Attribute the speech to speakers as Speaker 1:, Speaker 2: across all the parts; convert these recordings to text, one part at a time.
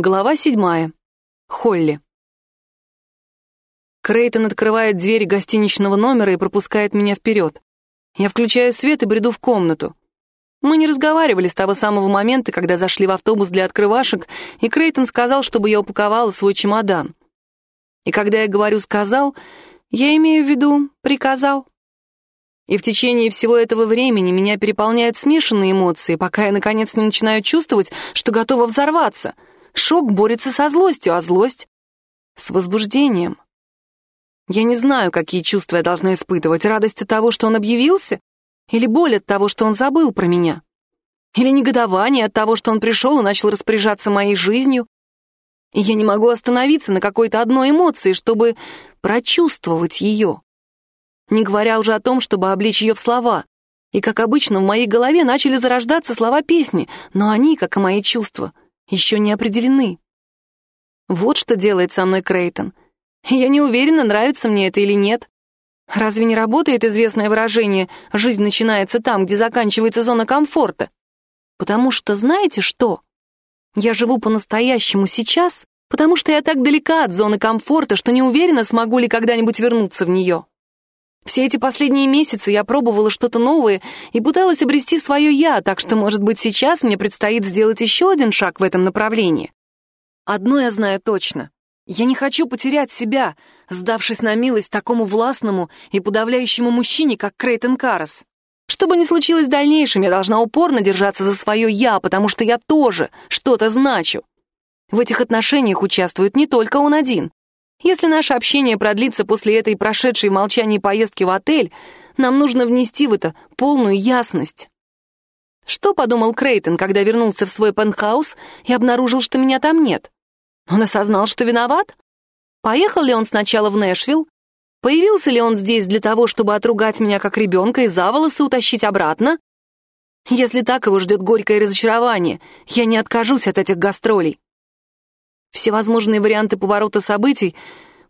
Speaker 1: Глава седьмая. Холли. Крейтон открывает дверь гостиничного номера и пропускает меня вперед. Я включаю свет и бреду в комнату. Мы не разговаривали с того самого момента, когда зашли в автобус для открывашек, и Крейтон сказал, чтобы я упаковала свой чемодан. И когда я говорю «сказал», я имею в виду «приказал». И в течение всего этого времени меня переполняют смешанные эмоции, пока я, наконец, не начинаю чувствовать, что готова взорваться — Шок борется со злостью, а злость — с возбуждением. Я не знаю, какие чувства я должна испытывать. Радость от того, что он объявился? Или боль от того, что он забыл про меня? Или негодование от того, что он пришел и начал распоряжаться моей жизнью? И я не могу остановиться на какой-то одной эмоции, чтобы прочувствовать ее. Не говоря уже о том, чтобы облечь ее в слова. И, как обычно, в моей голове начали зарождаться слова песни, но они, как и мои чувства — еще не определены. Вот что делает со мной Крейтон. Я не уверена, нравится мне это или нет. Разве не работает известное выражение «жизнь начинается там, где заканчивается зона комфорта»? Потому что знаете что? Я живу по-настоящему сейчас, потому что я так далека от зоны комфорта, что не уверена, смогу ли когда-нибудь вернуться в нее. Все эти последние месяцы я пробовала что-то новое и пыталась обрести свое «я», так что, может быть, сейчас мне предстоит сделать еще один шаг в этом направлении. Одно я знаю точно. Я не хочу потерять себя, сдавшись на милость такому властному и подавляющему мужчине, как Крейтон Каррес. Что бы ни случилось в дальнейшем, я должна упорно держаться за свое «я», потому что я тоже что-то значу. В этих отношениях участвует не только он один. Если наше общение продлится после этой прошедшей в молчании поездки в отель, нам нужно внести в это полную ясность. Что подумал Крейтон, когда вернулся в свой пентхаус и обнаружил, что меня там нет? Он осознал, что виноват? Поехал ли он сначала в Нэшвилл? Появился ли он здесь для того, чтобы отругать меня как ребенка и за волосы утащить обратно? Если так, его ждет горькое разочарование. Я не откажусь от этих гастролей. Всевозможные варианты поворота событий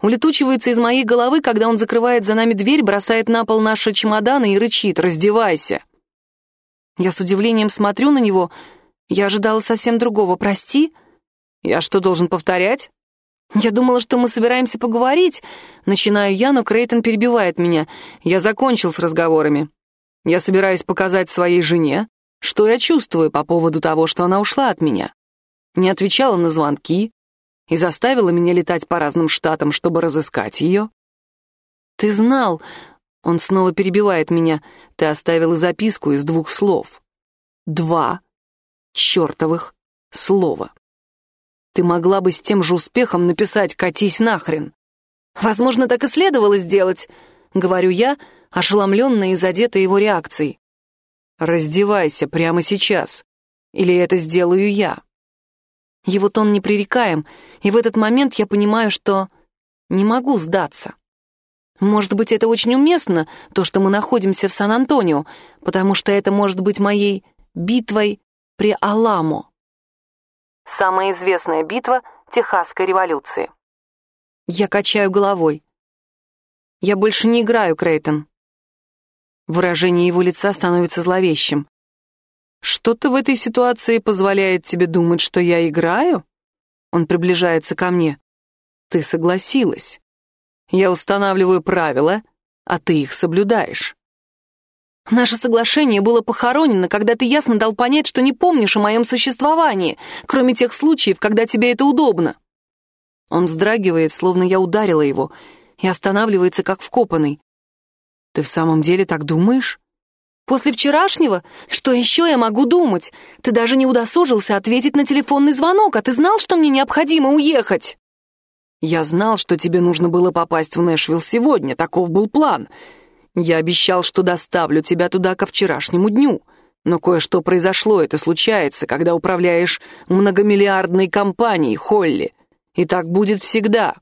Speaker 1: улетучиваются из моей головы, когда он закрывает за нами дверь, бросает на пол наши чемоданы и рычит «Раздевайся!». Я с удивлением смотрю на него. Я ожидала совсем другого. «Прости?» «Я что, должен повторять?» «Я думала, что мы собираемся поговорить». Начинаю я, но Крейтон перебивает меня. «Я закончил с разговорами. Я собираюсь показать своей жене, что я чувствую по поводу того, что она ушла от меня. Не отвечала на звонки, и заставила меня летать по разным штатам, чтобы разыскать ее. Ты знал, он снова перебивает меня, ты оставила записку из двух слов. Два чертовых слова. Ты могла бы с тем же успехом написать «катись нахрен». Возможно, так и следовало сделать, говорю я, ошеломленная и задетая его реакцией. Раздевайся прямо сейчас, или это сделаю я. Его тон непререкаем, и в этот момент я понимаю, что не могу сдаться. Может быть, это очень уместно, то, что мы находимся в Сан-Антонио, потому что это может быть моей битвой при Аламо. Самая известная битва Техасской революции. Я качаю головой. Я больше не играю, Крейтон. Выражение его лица становится зловещим. Что-то в этой ситуации позволяет тебе думать, что я играю? Он приближается ко мне. Ты согласилась. Я устанавливаю правила, а ты их соблюдаешь. Наше соглашение было похоронено, когда ты ясно дал понять, что не помнишь о моем существовании, кроме тех случаев, когда тебе это удобно. Он вздрагивает, словно я ударила его, и останавливается, как вкопанный. Ты в самом деле так думаешь? После вчерашнего? Что еще я могу думать? Ты даже не удосужился ответить на телефонный звонок, а ты знал, что мне необходимо уехать?» «Я знал, что тебе нужно было попасть в Нэшвилл сегодня, таков был план. Я обещал, что доставлю тебя туда ко вчерашнему дню. Но кое-что произошло, это случается, когда управляешь многомиллиардной компанией, Холли. И так будет всегда».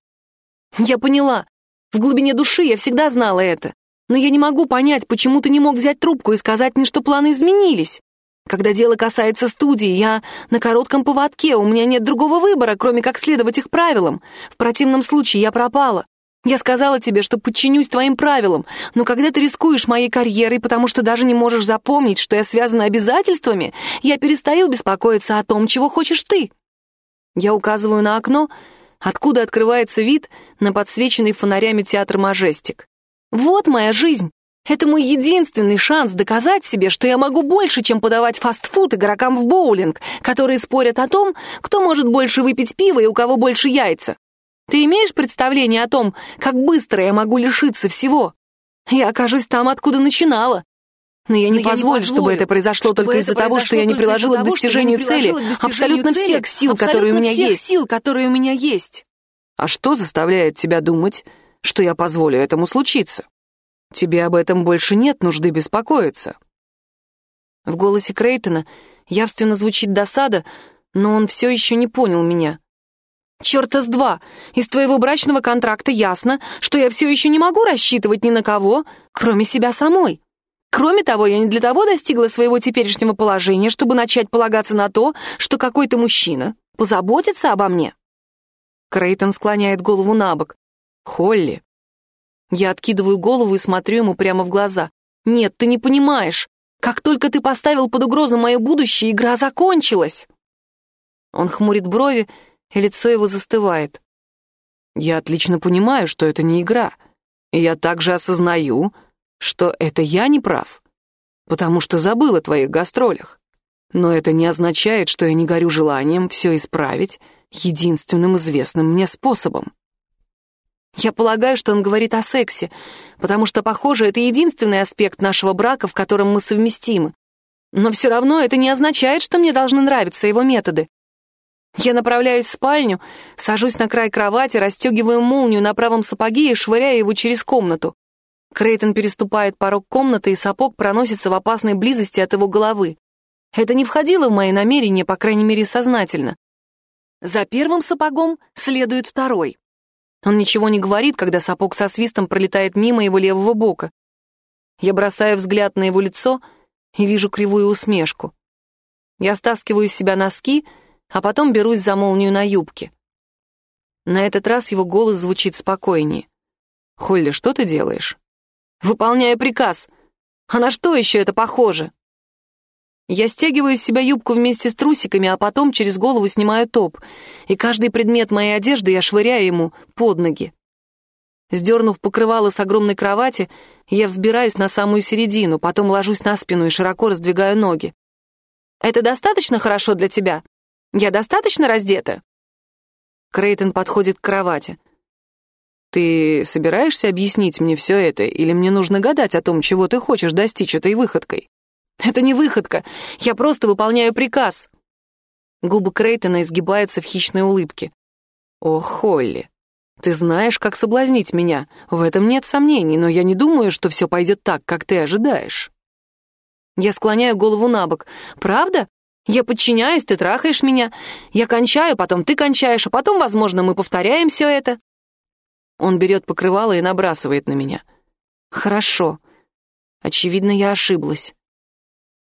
Speaker 1: «Я поняла. В глубине души я всегда знала это. Но я не могу понять, почему ты не мог взять трубку и сказать мне, что планы изменились. Когда дело касается студии, я на коротком поводке, у меня нет другого выбора, кроме как следовать их правилам. В противном случае я пропала. Я сказала тебе, что подчинюсь твоим правилам, но когда ты рискуешь моей карьерой, потому что даже не можешь запомнить, что я связана обязательствами, я перестаю беспокоиться о том, чего хочешь ты. Я указываю на окно, откуда открывается вид на подсвеченный фонарями театр «Мажестик». Вот моя жизнь. Это мой единственный шанс доказать себе, что я могу больше, чем подавать фастфуд игрокам в боулинг, которые спорят о том, кто может больше выпить пива и у кого больше яйца. Ты имеешь представление о том, как быстро я могу лишиться всего? Я окажусь там, откуда начинала. Но я не, Но позволю, я не позволю, чтобы это произошло чтобы только из-за того, что я не приложила к достижению цели абсолютно всех сил, которые у меня есть. сил, которые у меня есть.
Speaker 2: А что заставляет тебя думать, что я позволю этому случиться? Тебе об этом больше нет нужды беспокоиться.
Speaker 1: В голосе Крейтона явственно звучит досада, но он все еще не понял меня. Черта с два! Из твоего брачного контракта ясно, что я все еще не могу рассчитывать ни на кого, кроме себя самой. Кроме того, я не для того достигла своего теперешнего положения, чтобы начать полагаться на то, что какой-то мужчина позаботится обо мне. Крейтон склоняет голову на бок. «Холли». Я откидываю голову и смотрю ему прямо в глаза. «Нет, ты не понимаешь. Как только ты поставил под угрозу мое будущее, игра закончилась». Он хмурит брови, и лицо его застывает.
Speaker 2: «Я отлично понимаю, что это не игра. И я также осознаю, что это я не прав, потому что забыл о твоих гастролях. Но это не означает, что я не горю желанием все исправить единственным известным мне способом.
Speaker 1: Я полагаю, что он говорит о сексе, потому что, похоже, это единственный аспект нашего брака, в котором мы совместимы. Но все равно это не означает, что мне должны нравиться его методы. Я направляюсь в спальню, сажусь на край кровати, расстегиваю молнию на правом сапоге и швыряю его через комнату. Крейтон переступает порог комнаты, и сапог проносится в опасной близости от его головы. Это не входило в мои намерения, по крайней мере, сознательно. За первым сапогом следует второй. Он ничего не говорит, когда сапог со свистом пролетает мимо его левого бока. Я бросаю взгляд на его лицо и вижу кривую усмешку. Я стаскиваю из себя носки, а потом берусь за молнию на юбке. На этот раз его голос звучит спокойнее.
Speaker 2: «Холли, что ты делаешь?»
Speaker 1: Выполняю приказ. А на что еще это похоже? Я стягиваю из себя юбку вместе с трусиками, а потом через голову снимаю топ, и каждый предмет моей одежды я швыряю ему под ноги. Сдернув покрывало с огромной кровати, я взбираюсь на самую середину, потом ложусь на спину и широко раздвигаю ноги. «Это достаточно хорошо для тебя? Я достаточно раздета?» Крейтон подходит к кровати.
Speaker 2: Ты собираешься объяснить мне все это, или мне нужно гадать о том, чего ты хочешь достичь этой выходкой?
Speaker 1: Это не выходка, я просто выполняю приказ. Губы Крейтона изгибаются в хищной улыбке.
Speaker 2: О, Холли, ты знаешь, как соблазнить меня, в этом нет сомнений, но я не думаю, что все пойдет так, как ты ожидаешь.
Speaker 1: Я склоняю голову на бок. Правда? Я подчиняюсь, ты трахаешь меня. Я кончаю, потом ты кончаешь, а потом, возможно, мы повторяем все это. Он берет покрывало и набрасывает на меня. Хорошо. Очевидно, я ошиблась.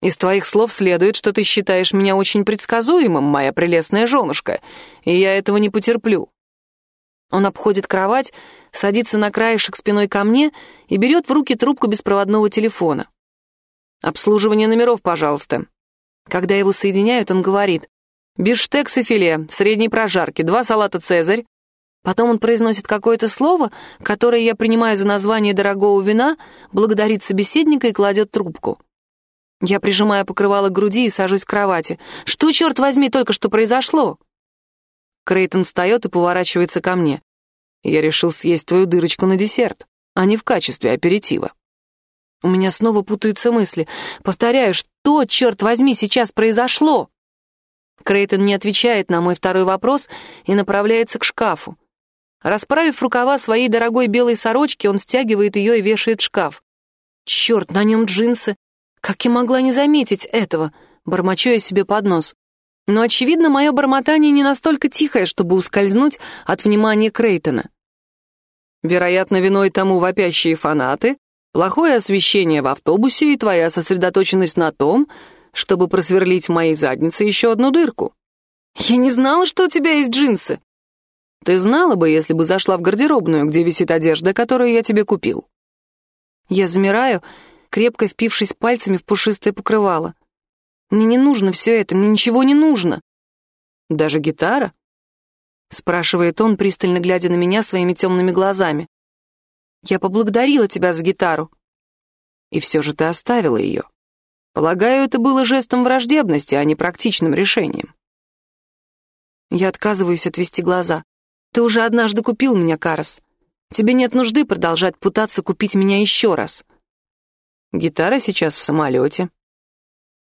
Speaker 1: Из твоих слов следует, что ты считаешь меня очень предсказуемым, моя прелестная женушка, и я этого не потерплю. Он обходит кровать, садится на краешек спиной ко мне и берет в руки трубку беспроводного телефона. «Обслуживание номеров, пожалуйста». Когда его соединяют, он говорит, «Бифштекс и филе, средней прожарки, два салата «Цезарь», Потом он произносит какое-то слово, которое я принимаю за название дорогого вина, благодарит собеседника и кладет трубку. Я прижимаю покрывало к груди и сажусь в кровати. Что, черт возьми, только что произошло? Крейтон встает и поворачивается ко мне. Я решил съесть твою дырочку на десерт, а не в качестве аперитива. У меня снова путаются мысли. Повторяю, что, черт возьми, сейчас произошло? Крейтон не отвечает на мой второй вопрос и направляется к шкафу. Расправив рукава своей дорогой белой сорочки, он стягивает ее и вешает в шкаф. Черт, на нем джинсы. Как я могла не заметить этого? Бормочу я себе под нос. Но, очевидно, мое бормотание не настолько тихое, чтобы ускользнуть от внимания Крейтона.
Speaker 2: Вероятно, виной тому вопящие фанаты, плохое освещение в автобусе и твоя сосредоточенность на том, чтобы просверлить в моей заднице еще одну дырку.
Speaker 1: Я не знала, что у тебя есть джинсы.
Speaker 2: Ты знала бы, если бы зашла в гардеробную, где висит одежда, которую я тебе купил.
Speaker 1: Я замираю, крепко впившись пальцами в пушистое покрывало. Мне не нужно все это, мне ничего не нужно.
Speaker 2: Даже гитара?
Speaker 1: спрашивает он, пристально глядя на меня своими темными глазами. Я поблагодарила тебя за гитару. И все же ты оставила ее. Полагаю, это было жестом враждебности, а не практичным решением. Я отказываюсь отвести глаза. Ты уже однажды купил меня, Карас. Тебе нет нужды продолжать пытаться купить меня еще раз. Гитара сейчас в самолете.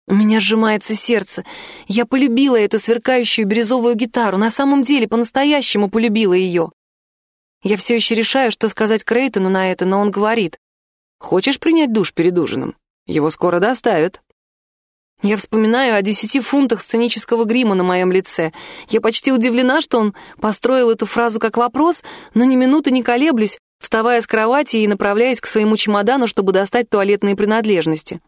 Speaker 1: У меня сжимается сердце. Я полюбила эту сверкающую бирюзовую гитару, на самом деле по-настоящему полюбила ее. Я все еще решаю, что сказать Крейтону на это, но он говорит. «Хочешь принять душ перед ужином? Его скоро доставят». Я вспоминаю о десяти фунтах сценического грима на моем лице. Я почти удивлена, что он построил эту фразу как вопрос, но ни минуты не колеблюсь, вставая с кровати и направляясь к своему чемодану, чтобы достать туалетные принадлежности.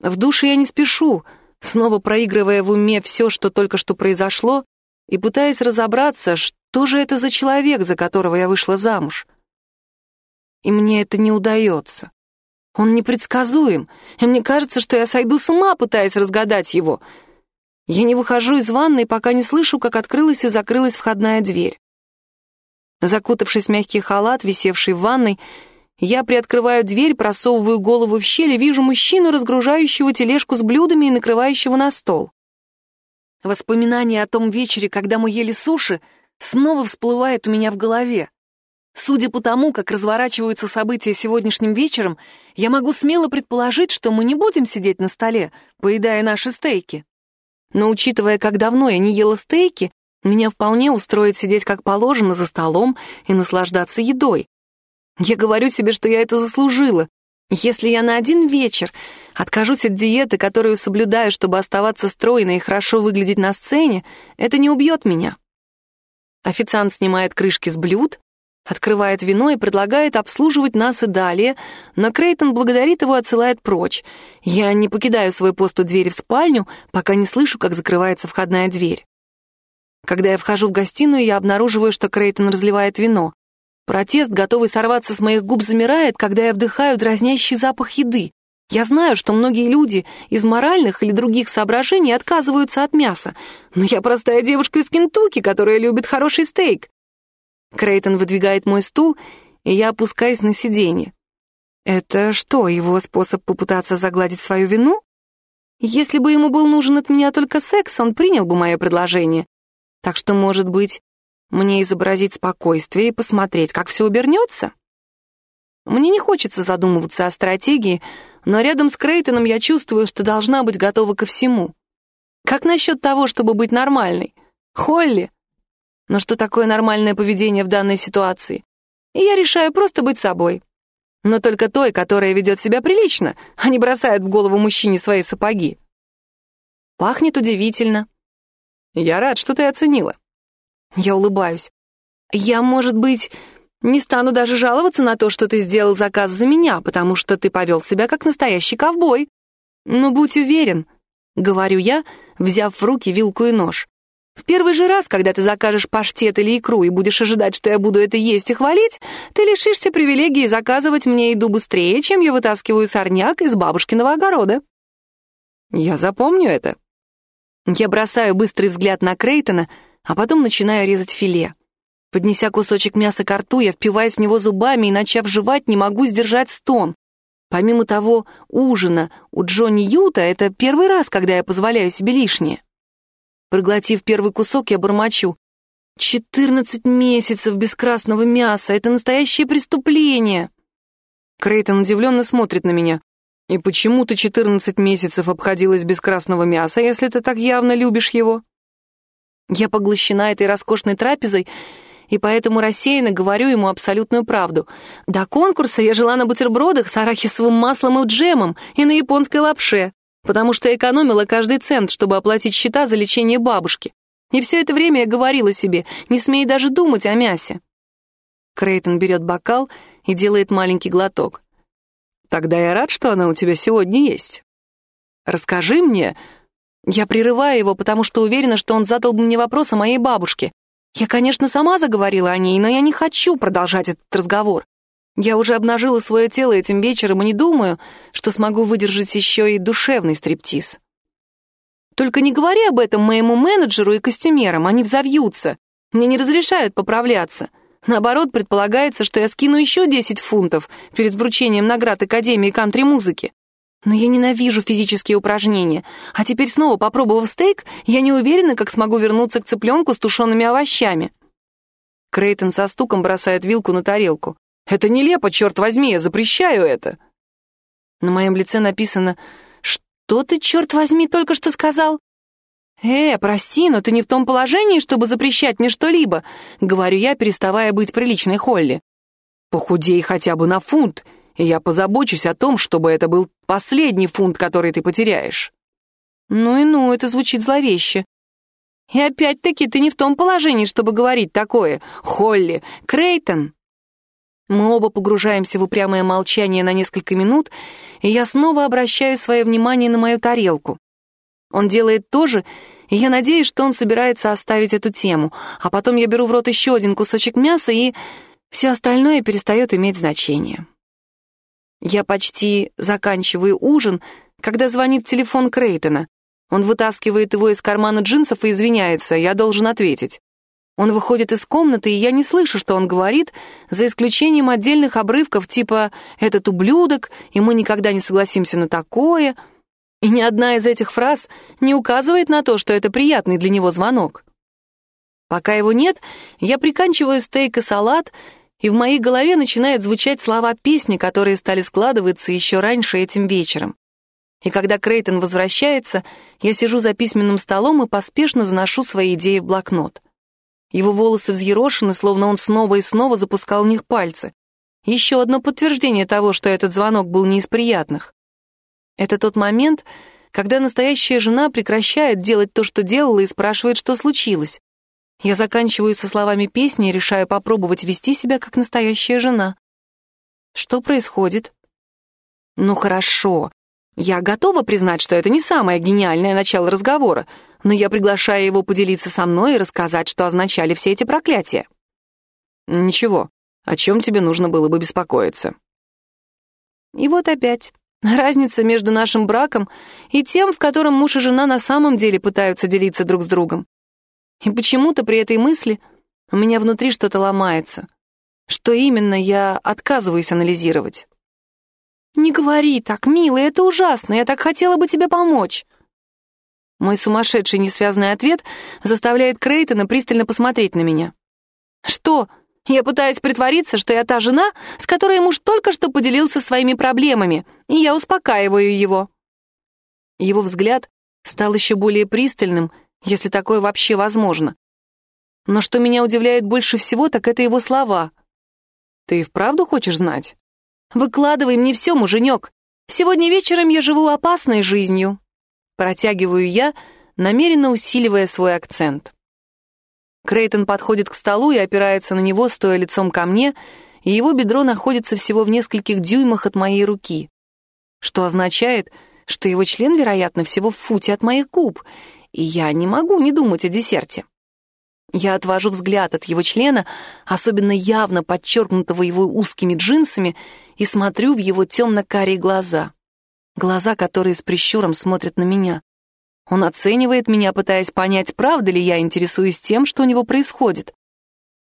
Speaker 1: В душе я не спешу, снова проигрывая в уме все, что только что произошло, и пытаясь разобраться, что же это за человек, за которого я вышла замуж. И мне это не удается. Он непредсказуем, и мне кажется, что я сойду с ума, пытаясь разгадать его. Я не выхожу из ванной, пока не слышу, как открылась и закрылась входная дверь. Закутавшись в мягкий халат, висевший в ванной, я приоткрываю дверь, просовываю голову в щель и вижу мужчину, разгружающего тележку с блюдами и накрывающего на стол. Воспоминание о том вечере, когда мы ели суши, снова всплывает у меня в голове. Судя по тому, как разворачиваются события сегодняшним вечером, я могу смело предположить, что мы не будем сидеть на столе, поедая наши стейки. Но учитывая, как давно я не ела стейки, меня вполне устроит сидеть как положено за столом и наслаждаться едой. Я говорю себе, что я это заслужила. Если я на один вечер откажусь от диеты, которую соблюдаю, чтобы оставаться стройной и хорошо выглядеть на сцене, это не убьет меня. Официант снимает крышки с блюд, открывает вино и предлагает обслуживать нас и далее, но Крейтон благодарит его и отсылает прочь. Я не покидаю свой пост у двери в спальню, пока не слышу, как закрывается входная дверь. Когда я вхожу в гостиную, я обнаруживаю, что Крейтон разливает вино. Протест, готовый сорваться с моих губ, замирает, когда я вдыхаю дразнящий запах еды. Я знаю, что многие люди из моральных или других соображений отказываются от мяса, но я простая девушка из Кентукки, которая любит хороший стейк. Крейтон выдвигает мой стул, и я опускаюсь на сиденье. Это что, его способ попытаться загладить свою вину? Если бы ему был нужен от меня только секс, он принял бы мое предложение. Так что, может быть, мне изобразить спокойствие и посмотреть, как все обернется? Мне не хочется задумываться о стратегии, но рядом с Крейтоном я чувствую, что должна быть готова ко всему. Как насчет того, чтобы быть нормальной? Холли? Но что такое нормальное поведение в данной ситуации? И я решаю просто быть собой. Но только той, которая ведет себя прилично, а не бросает в голову мужчине свои сапоги. Пахнет удивительно. Я рад, что ты оценила. Я улыбаюсь. Я, может быть, не стану даже жаловаться на то, что ты сделал заказ за меня, потому что ты повел себя как настоящий ковбой. Но будь уверен, говорю я, взяв в руки вилку и нож. В первый же раз, когда ты закажешь паштет или икру и будешь ожидать, что я буду это есть и хвалить, ты лишишься привилегии заказывать мне еду быстрее, чем я вытаскиваю сорняк из бабушкиного огорода. Я запомню это. Я бросаю быстрый взгляд на Крейтона, а потом начинаю резать филе. Поднеся кусочек мяса к рту, я впиваюсь в него зубами и, начав жевать, не могу сдержать стон. Помимо того ужина у Джонни Юта это первый раз, когда я позволяю себе лишнее. Проглотив первый кусок, я бормочу. «Четырнадцать месяцев без красного мяса! Это настоящее преступление!» Крейтон удивленно смотрит на меня. «И почему ты четырнадцать месяцев обходилась без красного мяса, если ты так явно любишь его?» Я поглощена этой роскошной трапезой, и поэтому рассеянно говорю ему абсолютную правду. До конкурса я жила на бутербродах с арахисовым маслом и джемом и на японской лапше, потому что экономила каждый цент, чтобы оплатить счета за лечение бабушки. И все это время я говорила себе, не смей даже думать о мясе. Крейтон берет бокал и делает маленький глоток. «Тогда я рад, что она у тебя сегодня есть. Расскажи мне, я прерываю его, потому что уверена, что он задал бы мне вопрос о моей бабушке. Я, конечно, сама заговорила о ней, но я не хочу продолжать этот разговор. Я уже обнажила свое тело этим вечером и не думаю, что смогу выдержать еще и душевный стриптиз. Только не говори об этом моему менеджеру и костюмерам, они взовьются. Мне не разрешают поправляться. Наоборот, предполагается, что я скину еще 10 фунтов перед вручением наград Академии кантри-музыки. Но я ненавижу физические упражнения. А теперь снова попробовав стейк, я не уверена, как смогу вернуться к цыпленку с тушеными овощами.
Speaker 2: Крейтон со стуком бросает вилку на тарелку. «Это нелепо, черт возьми, я запрещаю это!»
Speaker 1: На моем лице написано «Что ты, черт возьми, только что сказал?» «Э, прости, но ты не в том положении, чтобы запрещать мне что-либо», — говорю я, переставая быть приличной Холли.
Speaker 2: «Похудей хотя бы на фунт, и я позабочусь о том, чтобы это был последний фунт, который ты потеряешь».
Speaker 1: «Ну и ну, это звучит зловеще». «И опять-таки ты не в том положении, чтобы говорить такое. Холли, Крейтон». Мы оба погружаемся в упрямое молчание на несколько минут, и я снова обращаю свое внимание на мою тарелку. Он делает то же, и я надеюсь, что он собирается оставить эту тему, а потом я беру в рот еще один кусочек мяса, и все остальное перестает иметь значение. Я почти заканчиваю ужин, когда звонит телефон Крейтона. Он вытаскивает его из кармана джинсов и извиняется, я должен ответить. Он выходит из комнаты, и я не слышу, что он говорит, за исключением отдельных обрывков типа «этот ублюдок», и мы никогда не согласимся на такое. И ни одна из этих фраз не указывает на то, что это приятный для него звонок. Пока его нет, я приканчиваю стейк и салат — и в моей голове начинают звучать слова песни, которые стали складываться еще раньше этим вечером. И когда Крейтон возвращается, я сижу за письменным столом и поспешно заношу свои идеи в блокнот. Его волосы взъерошены, словно он снова и снова запускал в них пальцы. Еще одно подтверждение того, что этот звонок был не из приятных. Это тот момент, когда настоящая жена прекращает делать то, что делала, и спрашивает, что случилось. Я заканчиваю со словами песни и решаю попробовать вести себя как настоящая жена. Что происходит? Ну хорошо. Я готова признать, что это не самое гениальное начало разговора, но я приглашаю его поделиться со мной и рассказать, что означали все эти проклятия.
Speaker 2: Ничего, о чем тебе нужно было бы беспокоиться?
Speaker 1: И вот опять. Разница между нашим браком и тем, в котором муж и жена на самом деле пытаются делиться друг с другом. И почему-то при этой мысли у меня внутри что-то ломается. Что именно, я отказываюсь анализировать. «Не говори так, милый, это ужасно, я так хотела бы тебе помочь». Мой сумасшедший несвязный ответ заставляет Крейтона пристально посмотреть на меня. «Что? Я пытаюсь притвориться, что я та жена, с которой муж только что поделился своими проблемами, и я успокаиваю его». Его взгляд стал еще более пристальным, если такое вообще возможно. Но что меня удивляет больше всего, так это его слова.
Speaker 2: «Ты и вправду хочешь знать?»
Speaker 1: «Выкладывай мне все, муженек. Сегодня вечером я живу опасной жизнью». Протягиваю я, намеренно усиливая свой акцент. Крейтон подходит к столу и опирается на него, стоя лицом ко мне, и его бедро находится всего в нескольких дюймах от моей руки. Что означает, что его член, вероятно, всего в футе от моих губ, и я не могу не думать о десерте. Я отвожу взгляд от его члена, особенно явно подчеркнутого его узкими джинсами, и смотрю в его темно-карие глаза. Глаза, которые с прищуром смотрят на меня. Он оценивает меня, пытаясь понять, правда ли я интересуюсь тем, что у него происходит.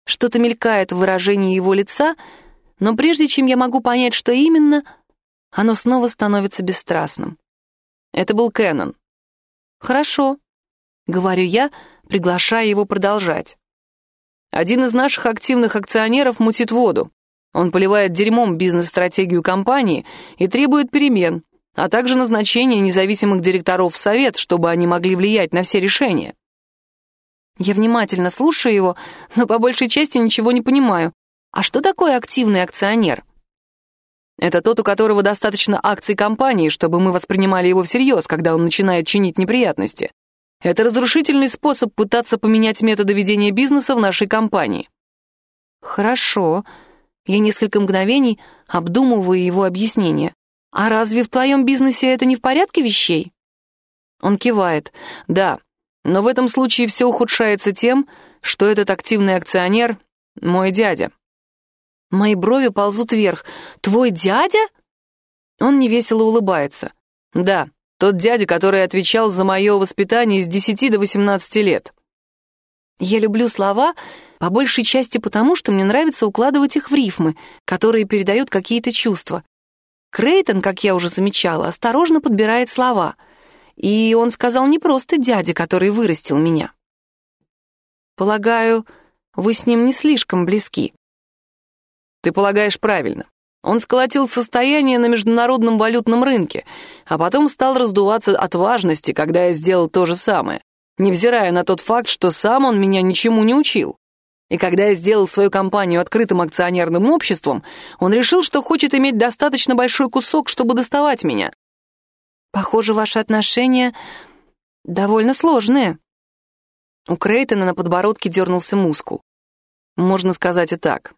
Speaker 1: Что-то мелькает в выражении его лица, но прежде чем я могу понять, что именно, оно снова становится бесстрастным.
Speaker 2: Это был Кэнон.
Speaker 1: Хорошо, — говорю я, приглашая его продолжать.
Speaker 2: Один из наших активных акционеров мутит воду. Он поливает дерьмом бизнес-стратегию компании и требует перемен, а также назначения независимых директоров в совет, чтобы они могли влиять на все решения.
Speaker 1: Я внимательно слушаю его, но по большей части ничего не понимаю. А что такое активный акционер?
Speaker 2: Это тот, у которого достаточно акций компании, чтобы мы воспринимали его всерьез, когда он начинает чинить неприятности. Это разрушительный способ пытаться поменять методы ведения бизнеса в нашей компании.
Speaker 1: Хорошо. Я несколько мгновений обдумываю его объяснение. А разве в твоем бизнесе это не в порядке вещей?
Speaker 2: Он кивает. Да, но в этом случае все ухудшается тем, что этот активный акционер — мой дядя.
Speaker 1: Мои брови ползут вверх. Твой дядя?
Speaker 2: Он невесело улыбается. Да, тот дядя, который отвечал за мое воспитание с 10 до 18 лет.
Speaker 1: Я люблю слова по большей части потому, что мне нравится укладывать их в рифмы, которые передают какие-то чувства. Крейтон, как я уже замечала, осторожно подбирает слова. И он сказал не просто дяде, который вырастил меня. Полагаю, вы с ним не слишком близки.
Speaker 2: Ты полагаешь правильно. Он сколотил состояние на международном валютном рынке, а потом стал раздуваться от важности, когда я сделал то же самое, невзирая на тот факт, что сам он меня ничему не учил. И когда я сделал свою компанию открытым акционерным обществом, он решил, что хочет иметь достаточно большой кусок, чтобы доставать меня.
Speaker 1: Похоже, ваши отношения довольно сложные. У Крейтона на подбородке дернулся мускул.
Speaker 2: Можно сказать и так.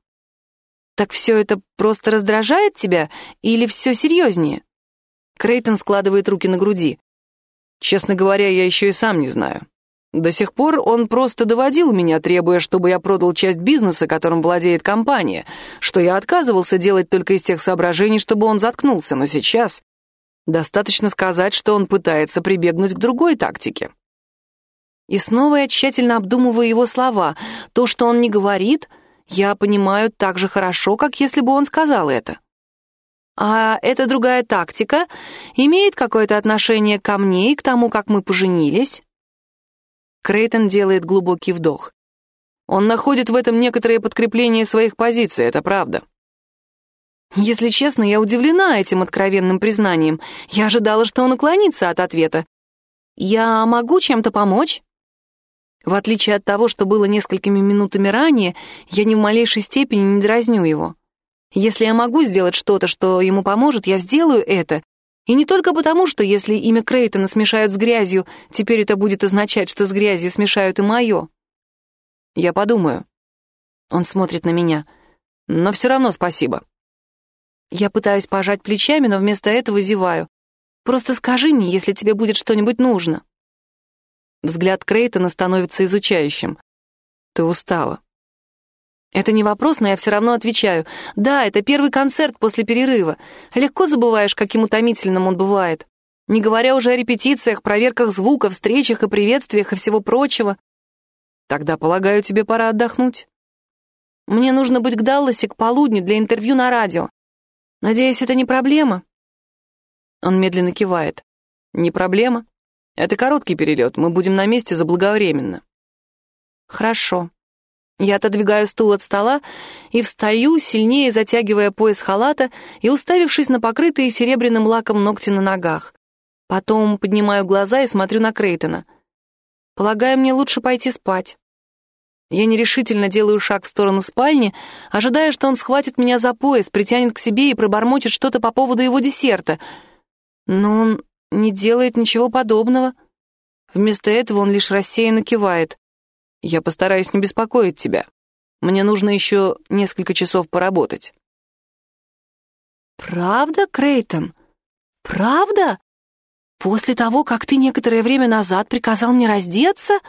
Speaker 1: Так все это просто раздражает тебя или все серьезнее?
Speaker 2: Крейтон складывает руки на груди. Честно говоря, я еще и сам не знаю. До сих пор он просто доводил меня, требуя, чтобы я продал часть бизнеса, которым владеет компания, что я отказывался делать только из тех соображений, чтобы он заткнулся, но сейчас достаточно сказать, что он пытается прибегнуть к другой тактике.
Speaker 1: И снова я тщательно обдумываю его слова. То, что он не говорит, я понимаю так же хорошо, как если бы он сказал это. А эта другая тактика имеет какое-то отношение ко мне и к тому, как мы поженились?
Speaker 2: Крейтон делает глубокий вдох. Он находит в этом некоторое подкрепление своих позиций, это правда.
Speaker 1: Если честно, я удивлена этим откровенным признанием. Я ожидала, что он уклонится от ответа. Я могу чем-то помочь? В отличие от того, что было несколькими минутами ранее, я ни в малейшей степени не дразню его. Если я могу сделать что-то, что ему поможет, я сделаю это. И не только потому, что если имя Крейтона смешают с грязью, теперь это будет означать, что с грязью смешают и мое.
Speaker 2: Я подумаю. Он смотрит на меня. Но все равно спасибо.
Speaker 1: Я пытаюсь пожать плечами, но вместо этого зеваю. Просто скажи мне, если тебе будет что-нибудь нужно.
Speaker 2: Взгляд Крейтона становится изучающим. Ты устала.
Speaker 1: Это не вопрос, но я все равно отвечаю. Да, это первый концерт после перерыва. Легко забываешь, каким утомительным он бывает. Не говоря уже о репетициях, проверках звука, встречах и приветствиях и всего прочего.
Speaker 2: Тогда, полагаю, тебе пора отдохнуть.
Speaker 1: Мне нужно быть к Далласе к полудню для интервью на радио. Надеюсь, это не проблема?»
Speaker 2: Он медленно кивает. «Не проблема. Это короткий перелет, мы будем на месте заблаговременно».
Speaker 1: «Хорошо». Я отодвигаю стул от стола и встаю, сильнее затягивая пояс халата и уставившись на покрытые серебряным лаком ногти на ногах. Потом поднимаю глаза и смотрю на Крейтона. Полагаю, мне лучше пойти спать. Я нерешительно делаю шаг в сторону спальни, ожидая, что он схватит меня за пояс, притянет к себе и пробормочет что-то по поводу его десерта. Но он не делает ничего подобного. Вместо этого он лишь рассеянно кивает.
Speaker 2: «Я постараюсь не беспокоить тебя. Мне нужно еще несколько часов поработать».
Speaker 1: «Правда, Крейтон? Правда? После того, как ты некоторое время назад приказал мне раздеться?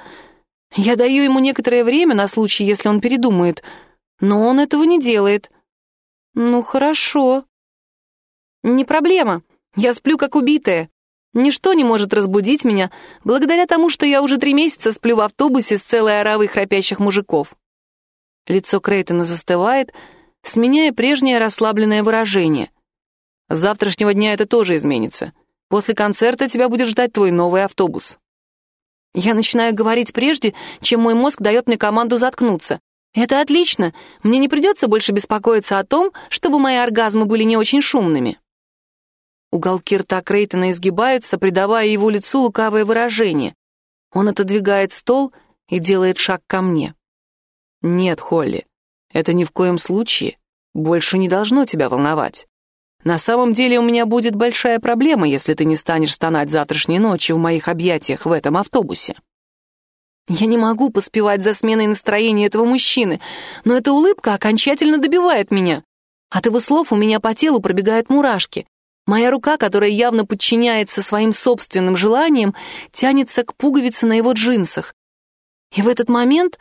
Speaker 1: Я даю ему некоторое время на случай, если он передумает, но он этого не делает. Ну, хорошо. Не проблема. Я сплю как убитая. Ничто не может разбудить меня, благодаря тому, что я уже три месяца сплю в автобусе с целой оравой храпящих мужиков. Лицо Крейтона застывает, сменяя прежнее расслабленное выражение.
Speaker 2: С завтрашнего дня это тоже изменится. После концерта тебя будет ждать твой новый автобус.
Speaker 1: Я начинаю говорить прежде, чем мой мозг дает мне команду заткнуться. Это отлично. Мне не придется больше беспокоиться о том, чтобы мои оргазмы были не очень шумными. Уголки рта Крейтона изгибаются, придавая его лицу лукавое выражение. Он отодвигает стол и делает шаг ко мне.
Speaker 2: «Нет, Холли, это ни в коем случае больше не должно тебя волновать. На самом деле у меня будет большая проблема, если ты не станешь стонать завтрашней ночью в моих объятиях в этом автобусе».
Speaker 1: Я не могу поспевать за сменой настроения этого мужчины, но эта улыбка окончательно добивает меня. От его слов у меня по телу пробегают мурашки. Моя рука, которая явно подчиняется своим собственным желаниям, тянется к пуговице на его джинсах. И в этот момент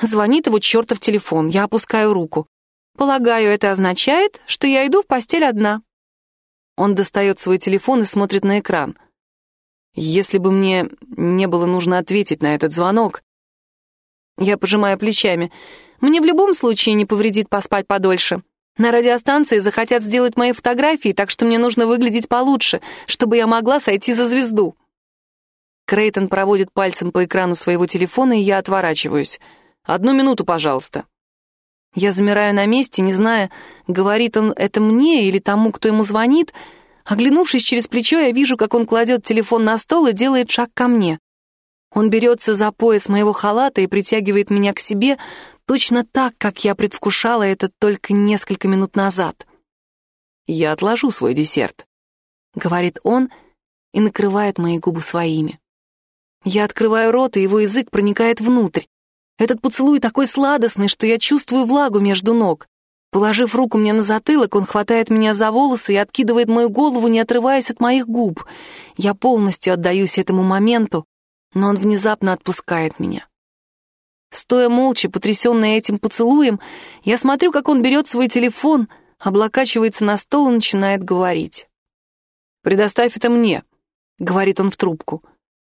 Speaker 1: звонит его чертов телефон. Я опускаю руку. Полагаю, это означает, что я иду в постель одна. Он достает свой телефон и смотрит на экран.
Speaker 2: Если бы мне не было нужно ответить на этот звонок,
Speaker 3: Я пожимаю плечами. Мне в любом случае не повредит поспать подольше. На радиостанции захотят сделать мои фотографии, так что мне нужно выглядеть получше, чтобы я могла сойти за звезду. Крейтон проводит пальцем по экрану своего телефона, и я отворачиваюсь. «Одну минуту, пожалуйста». Я замираю на месте, не зная, говорит он это мне или тому, кто ему звонит. Оглянувшись через плечо, я вижу, как он кладет телефон на стол и делает шаг ко мне. Он берется за пояс моего халата и притягивает меня к себе, точно так, как я предвкушала это только несколько минут назад.
Speaker 1: «Я отложу свой десерт», — говорит он и накрывает мои губы своими. Я открываю рот, и его язык проникает внутрь. Этот поцелуй такой сладостный, что я чувствую влагу между ног. Положив руку мне на затылок, он хватает меня за волосы и откидывает мою голову, не отрываясь от моих губ. Я полностью отдаюсь этому моменту, но он внезапно отпускает меня. Стоя молча, потрясенная этим поцелуем, я смотрю, как он берет свой телефон, облокачивается на стол и начинает говорить. «Предоставь это мне», — говорит он в трубку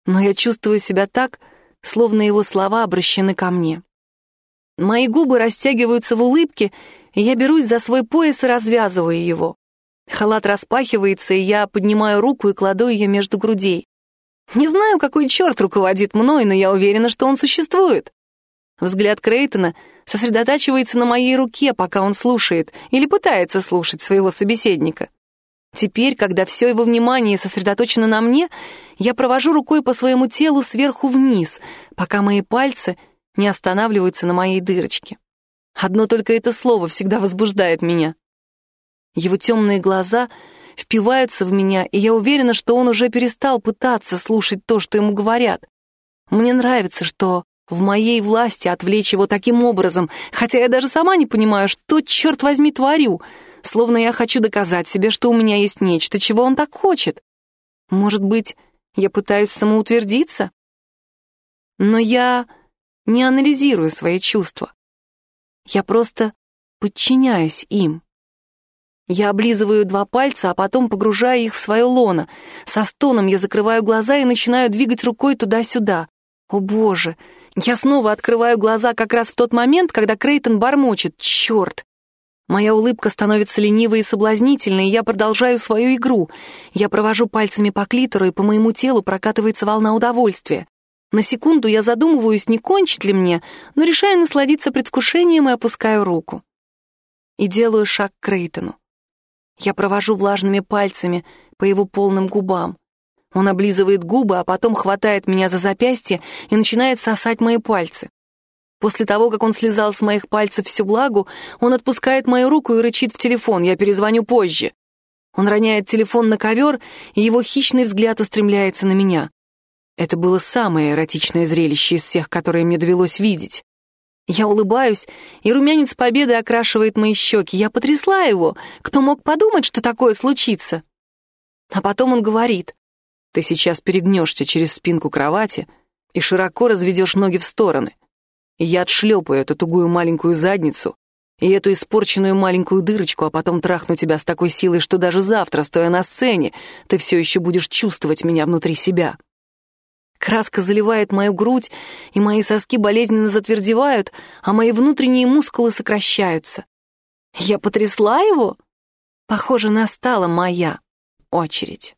Speaker 1: но я чувствую себя так, словно его слова обращены ко мне. Мои губы растягиваются в улыбке, и я берусь за свой пояс и развязываю его. Халат распахивается, и я поднимаю руку и кладу ее между грудей. Не знаю, какой черт руководит мной, но я уверена, что он существует. Взгляд Крейтона сосредотачивается на моей руке, пока он слушает или пытается слушать своего собеседника. Теперь, когда все его внимание сосредоточено на мне, я провожу рукой по своему телу сверху вниз, пока мои пальцы не останавливаются на моей дырочке. Одно только это слово всегда возбуждает меня. Его темные глаза впиваются в меня, и я уверена, что он уже перестал пытаться слушать то, что ему говорят. Мне нравится, что в моей власти отвлечь его таким образом, хотя я даже сама не понимаю, что, черт возьми, творю — словно я хочу доказать себе, что у меня есть нечто, чего он так хочет. Может быть, я пытаюсь самоутвердиться? Но я не анализирую свои чувства. Я просто подчиняюсь им. Я облизываю два пальца, а потом погружаю их в свое лоно. Со стоном я закрываю глаза и начинаю двигать рукой туда-сюда. О боже! Я снова открываю глаза как раз в тот момент, когда Крейтон бормочет. Черт! Моя улыбка становится ленивой и соблазнительной, и я продолжаю свою игру. Я провожу пальцами по клитору, и по моему телу прокатывается волна удовольствия. На секунду я задумываюсь, не кончить ли мне, но решаю насладиться предвкушением и опускаю руку. И делаю шаг к Крейтону. Я провожу влажными пальцами по его полным губам. Он облизывает губы, а потом хватает меня за запястье и начинает сосать мои пальцы. После того, как он слезал с моих пальцев всю влагу, он отпускает мою руку и рычит в телефон. Я перезвоню позже. Он роняет телефон на ковер, и его хищный взгляд устремляется на меня. Это было самое эротичное зрелище из всех, которые мне довелось видеть. Я улыбаюсь, и румянец победы окрашивает мои щеки. Я потрясла его. Кто мог подумать, что такое случится? А потом он говорит. Ты сейчас перегнешься через спинку кровати и широко разведешь ноги в стороны и я отшлепаю эту тугую маленькую задницу и эту испорченную маленькую дырочку, а потом трахну тебя с такой силой, что даже завтра, стоя на сцене, ты все еще будешь чувствовать меня внутри себя. Краска заливает мою грудь, и мои соски болезненно затвердевают, а мои внутренние мускулы сокращаются. Я потрясла его? Похоже, настала моя очередь.